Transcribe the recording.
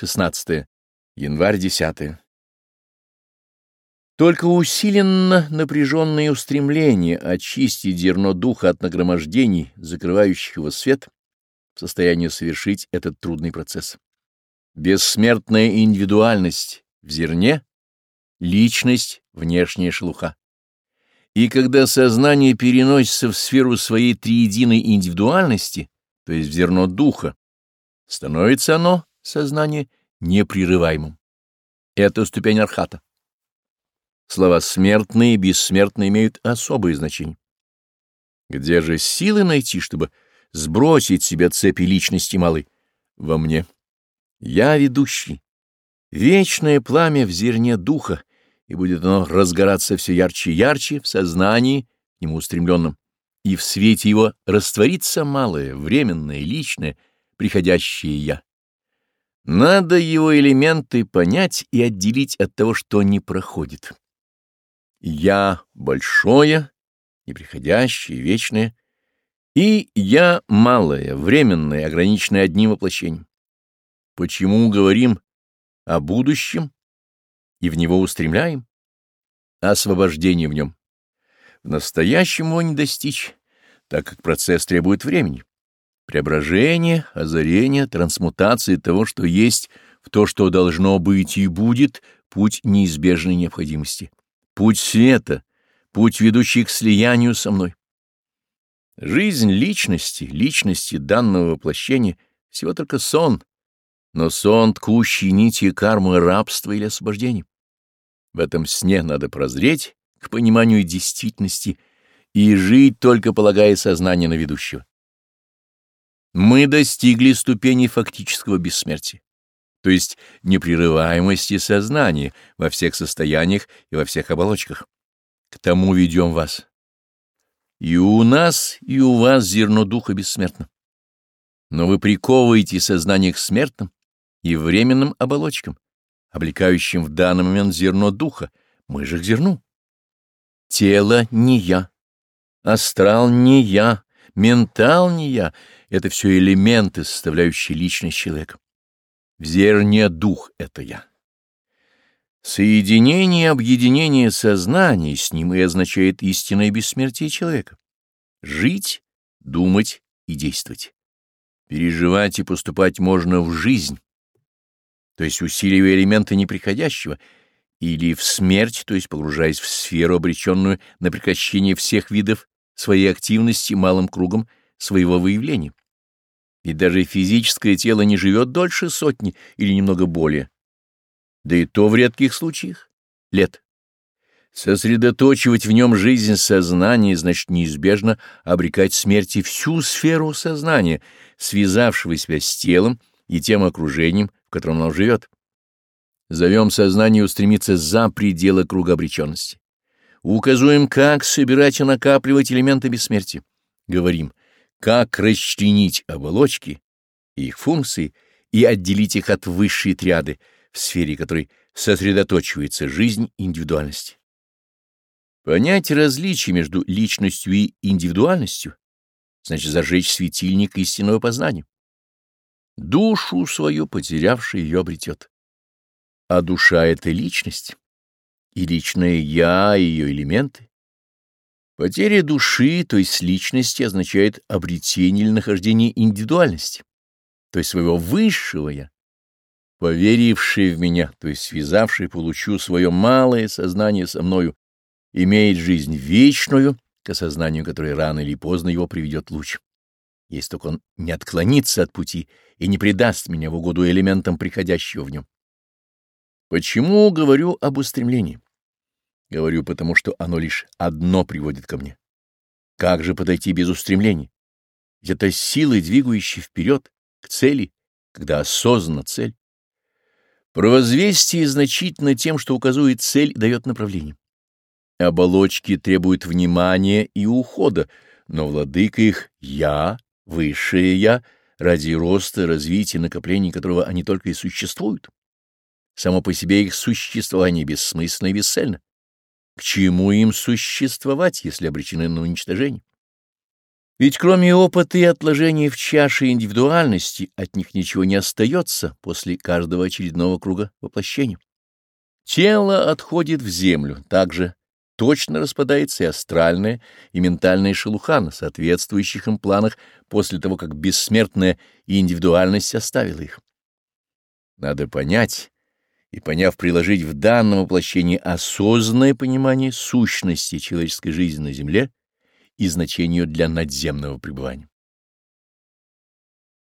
16 январь 10. Только усиленно напряженные устремления очистить зерно духа от нагромождений, закрывающих его свет, в состоянии совершить этот трудный процесс. Бессмертная индивидуальность в зерне, личность внешняя шелуха. И когда сознание переносится в сферу своей триединой индивидуальности, то есть в зерно духа, становится оно сознание непрерываемым. Это ступень архата. Слова «смертные» и «бессмертные» имеют особое значение. Где же силы найти, чтобы сбросить себя цепи личности малы? Во мне. Я ведущий. Вечное пламя в зерне духа, и будет оно разгораться все ярче и ярче в сознании, ему устремленном, и в свете его растворится малое, временное, личное, приходящее «я». Надо его элементы понять и отделить от того, что не проходит. «Я» — большое, неприходящее, вечное, и «я» — малое, временное, ограниченное одним воплощением. Почему говорим о будущем и в него устремляем? Освобождение в нем. В настоящем его не достичь, так как процесс требует времени преображение, озарение, трансмутации того, что есть, в то, что должно быть и будет, путь неизбежной необходимости, путь света, путь, ведущий к слиянию со мной. Жизнь личности, личности данного воплощения — всего только сон, но сон, ткущий нити кармы рабства или освобождения. В этом сне надо прозреть к пониманию действительности и жить, только полагая сознание на ведущего. Мы достигли ступени фактического бессмертия, то есть непрерываемости сознания во всех состояниях и во всех оболочках. К тому ведем вас. И у нас, и у вас зерно духа бессмертно. Но вы приковываете сознание к смертным и временным оболочкам, облекающим в данный момент зерно духа, мы же к зерну. Тело не я, астрал не я, ментал не я — это все элементы, составляющие личность человека. В зерне дух — это я. Соединение и объединение сознания с ним и означает истинное бессмертие человека. Жить, думать и действовать. Переживать и поступать можно в жизнь, то есть усиливая элементы неприходящего, или в смерть, то есть погружаясь в сферу, обреченную на прекращение всех видов своей активности малым кругом своего выявления. И даже физическое тело не живет дольше сотни или немного более. Да и то в редких случаях — лет. Сосредоточивать в нем жизнь сознания значит неизбежно обрекать смерти всю сферу сознания, связавшего себя с телом и тем окружением, в котором оно живет. Зовем сознание устремиться за пределы круга обреченности. Указуем, как собирать и накапливать элементы бессмертия. Говорим, как расчленить оболочки, их функции и отделить их от высшей триады, в сфере которой сосредоточивается жизнь индивидуальности. Понять различие между личностью и индивидуальностью значит зажечь светильник истинного познания. Душу свою потерявший ее обретет. А душа — это личность и личное «я» и ее элементы. Потеря души, то есть личности, означает обретение или нахождение индивидуальности, то есть своего высшего «я». Поверивший в меня, то есть связавший, получу свое малое сознание со мною, имеет жизнь вечную, к осознанию которой рано или поздно его приведет луч. Если только он не отклонится от пути и не предаст меня в угоду элементам приходящего в нем. Почему говорю об устремлении? Говорю, потому что оно лишь одно приводит ко мне. Как же подойти без устремлений? Ведь это силы, двигающие вперед, к цели, когда осознана цель. Провозвестие значительно тем, что указывает цель, и дает направление. Оболочки требуют внимания и ухода, но владыка их «я», «высшее я», ради роста, развития, накопления которого они только и существуют. Само по себе их существование бессмысленно и бесцельно. К чему им существовать, если обречены на уничтожение? Ведь кроме опыта и отложения в чаше индивидуальности от них ничего не остается после каждого очередного круга воплощения. Тело отходит в землю, также точно распадается и астральная, и ментальная шелуха на соответствующих им планах после того, как бессмертная индивидуальность оставила их. Надо понять, и поняв приложить в данном воплощении осознанное понимание сущности человеческой жизни на Земле и значению для надземного пребывания.